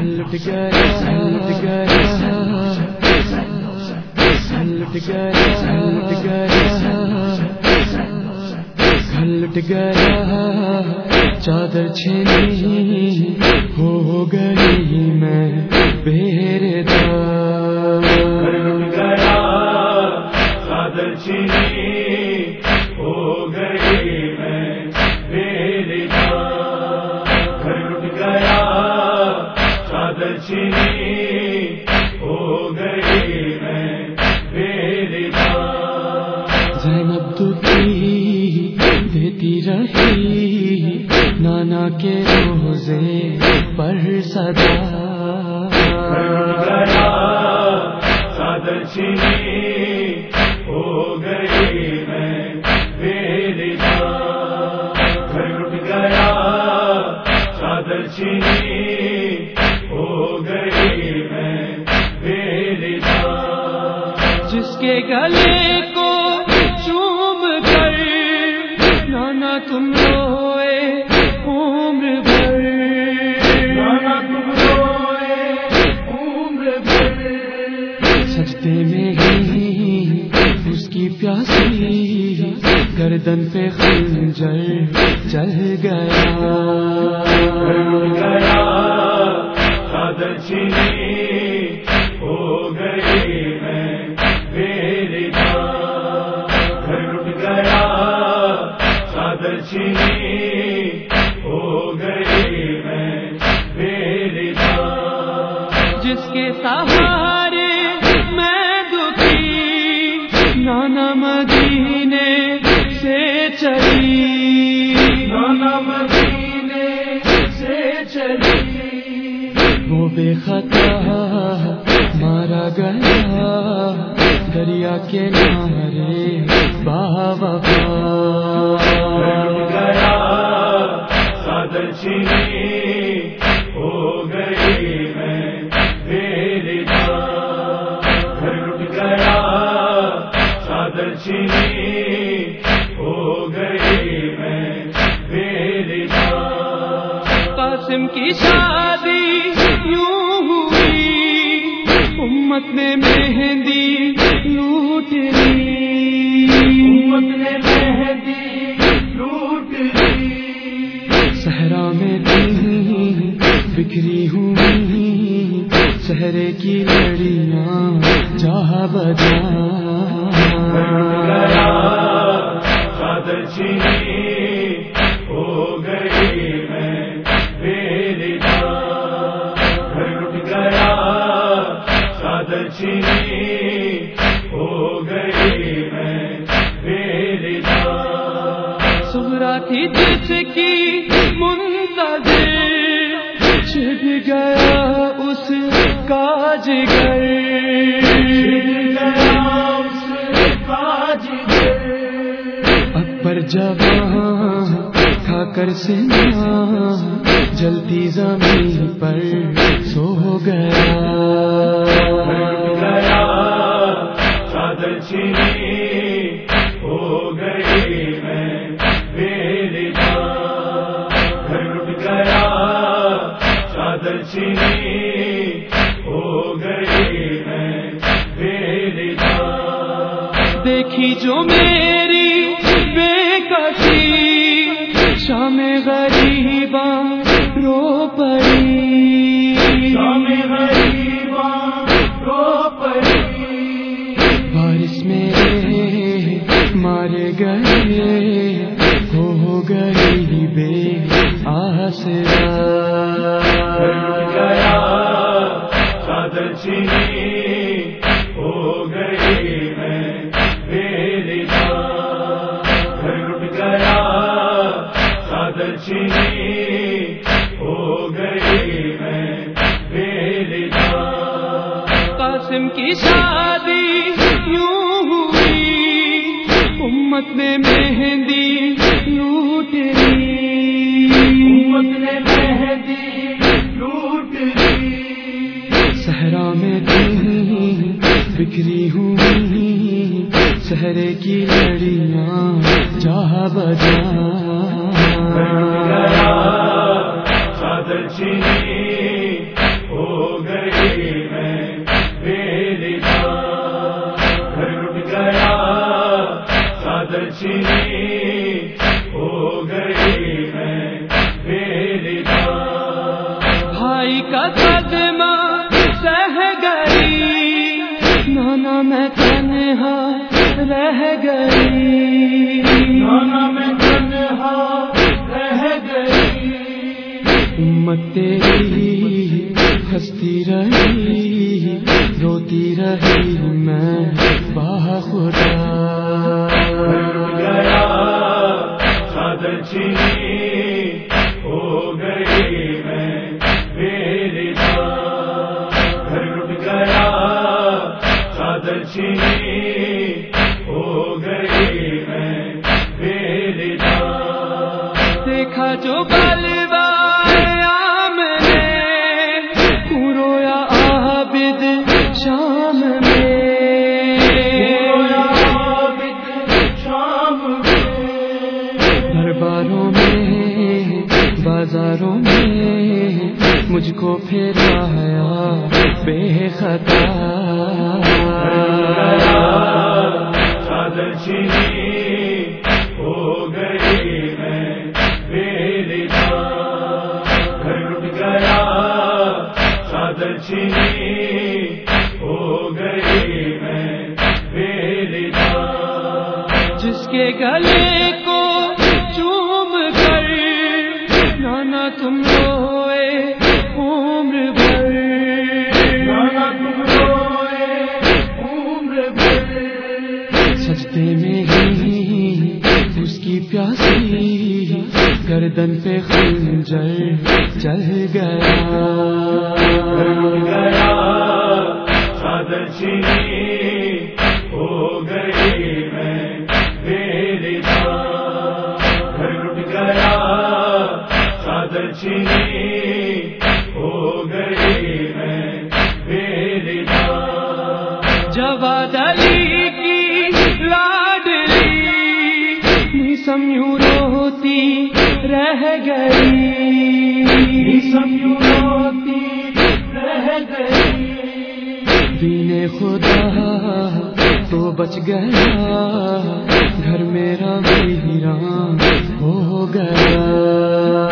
لٹ گیا لٹ گیا لٹ گیا لٹ گیا لٹ گیا چادر چھینی ہو گئی میں بیرے دار چینی ہو گئی میں میرے زینب دکھی دیتی رہی نانا کے روزے پر صدا۔ گیا سجدے میں ہی اس کی پیاسی گردن پہ خنجر چل گیا۔ گیا چینی ہو گئی میں میرے گھر گیا چینی ہو گئی میں میرے جس کے سہارے خطا مارا گیا دریا کے نارے بابا گیا امت نے مہندی لوٹ لی۔ امت نے مہندی لوٹ لی۔ صحرا میں دل بکھری ہوئی۔ سہرے کی لڑیاں جہاں بجا۔ چادر چادر ہو گئی میں تھی جس کی منتظر چھپ گیا اس کاج گر اکبر جوان کھا کر سنا جلدی زمین پر سو گیا۔ دیکھی جو میری بے کسی شام غریباں رو پڑی۔ شام غریباں رو پڑی۔ بارش میں مارے گئے ہو گئی بے آسرا۔ گیا چادر چینی ہو گئی قاسم کی شادی یوں ہوئی؟ امت نے مہندی لوٹ لی امت نے مہندی لوٹ لی صحرا میں دل بکھری ہوئی سہرے کی لڑیاں جہاں بجا چادر کا سہ نانا میں تنہا رہ گئی۔ نانا میں رہ گئی۔ تیری ہستی رہی، روتی رہی میں، باہ خدا۔ گیا چادر چینی ہو گئی میں میرے گھر لٹ گیا چادر چینی ہو گئی میں میرے دیکھا جو کو پھیرایا بے خطا۔ چادر چینی ہو گئی میں میرے گھر گیا چادر چینی ہو گئی میں میرے جس کے گلے کو رستے میں ہی اس کی پیاسی گردن پہ خنجر چل گیا۔ گیا سمجھو روتی رہ گئی۔ سمجھوتی رہ گئی۔ دین خدا تو بچ گیا۔ گھر میرا بھی ہو گیا۔